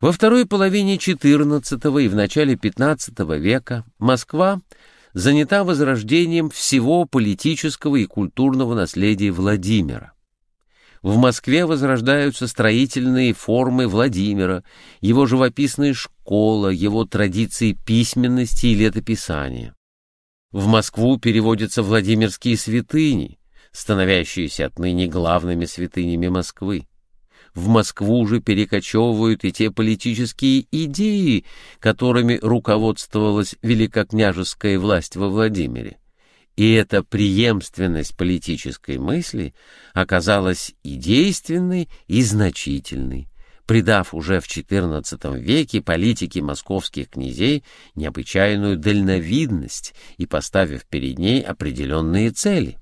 Во второй половине XIV и в начале XV века Москва занята возрождением всего политического и культурного наследия Владимира. В Москве возрождаются строительные формы Владимира, его живописная школа, его традиции письменности и летописания. В Москву переводятся Владимирские святыни, становящиеся отныне главными святынями Москвы в Москву же перекочевывают и те политические идеи, которыми руководствовалась великокняжеская власть во Владимире. И эта преемственность политической мысли оказалась и действенной, и значительной, придав уже в XIV веке политике московских князей необычайную дальновидность и поставив перед ней определенные цели.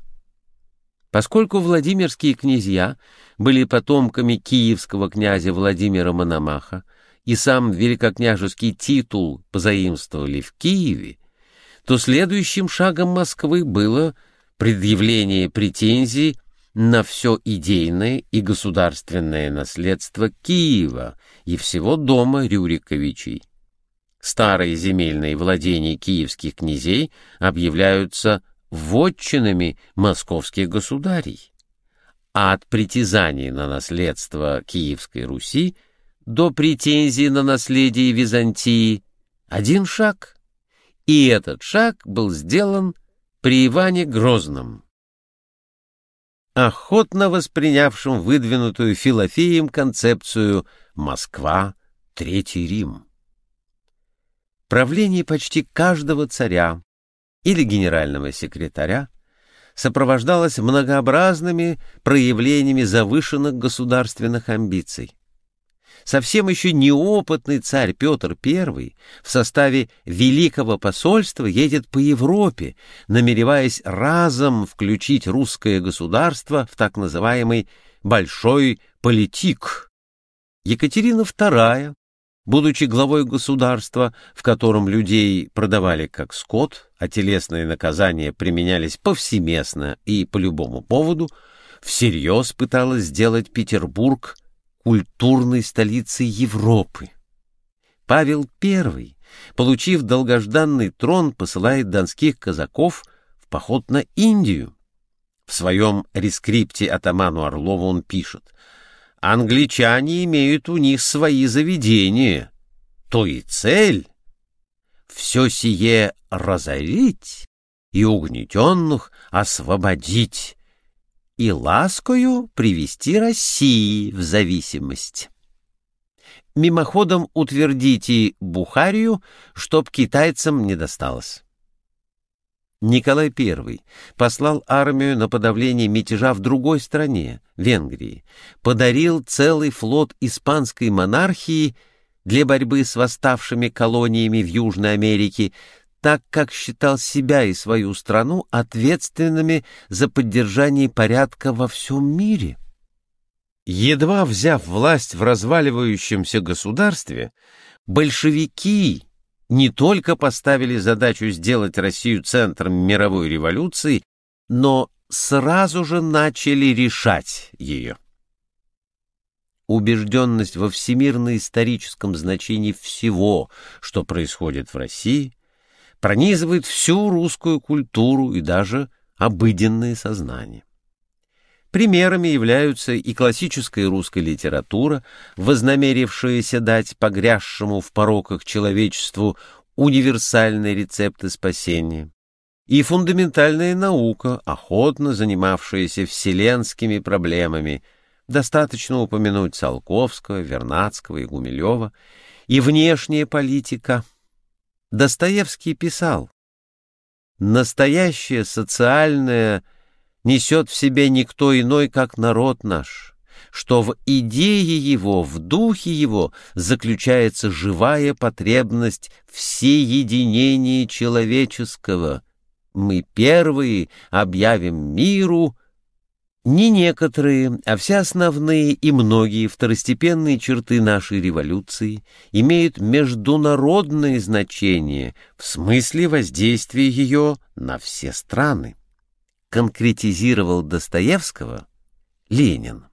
Поскольку Владимирские князья были потомками киевского князя Владимира Мономаха и сам великокняжеский титул позаимствовали в Киеве, то следующим шагом Москвы было предъявление претензий на все идейное и государственное наследство Киева и всего дома Рюриковичей. Старые земельные владения киевских князей объявляются вотчинами московских государей, а от притязаний на наследство Киевской Руси до претензий на наследие Византии один шаг, и этот шаг был сделан при Иване Грозном, охотно воспринявшим выдвинутую Филофеем концепцию «Москва, Третий Рим». Правление почти каждого царя или генерального секретаря сопровождалось многообразными проявлениями завышенных государственных амбиций. Совсем еще неопытный царь Петр I в составе Великого посольства едет по Европе, намереваясь разом включить русское государство в так называемый «большой политик». Екатерина II Будучи главой государства, в котором людей продавали как скот, а телесные наказания применялись повсеместно и по любому поводу, всерьез пыталась сделать Петербург культурной столицей Европы. Павел I, получив долгожданный трон, посылает донских казаков в поход на Индию. В своем рескрипте атаману Орлову он пишет — Англичане имеют у них свои заведения, то и цель — все сие разорить и угнетенных освободить, и ласкою привести России в зависимость. Мимоходом утвердите Бухарию, чтоб китайцам не досталось. Николай I послал армию на подавление мятежа в другой стране, Венгрии, подарил целый флот испанской монархии для борьбы с восставшими колониями в Южной Америке, так как считал себя и свою страну ответственными за поддержание порядка во всем мире. Едва взяв власть в разваливающемся государстве, большевики не только поставили задачу сделать Россию центром мировой революции, но сразу же начали решать ее. Убежденность во всемирно-историческом значении всего, что происходит в России, пронизывает всю русскую культуру и даже обыденное сознание. Примерами являются и классическая русская литература, вознамерившаяся дать погрязшему в пороках человечеству универсальные рецепты спасения, и фундаментальная наука, охотно занимавшаяся вселенскими проблемами, достаточно упомянуть Циолковского, Вернадского и Гумилева, и внешняя политика. Достоевский писал, «Настоящая социальная несет в себе никто иной, как народ наш, что в идее его, в духе его заключается живая потребность всеединения человеческого. Мы первые объявим миру не некоторые, а все основные и многие второстепенные черты нашей революции имеют международное значение в смысле воздействия ее на все страны конкретизировал Достоевского Ленин.